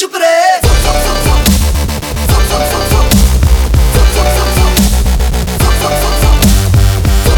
te preso.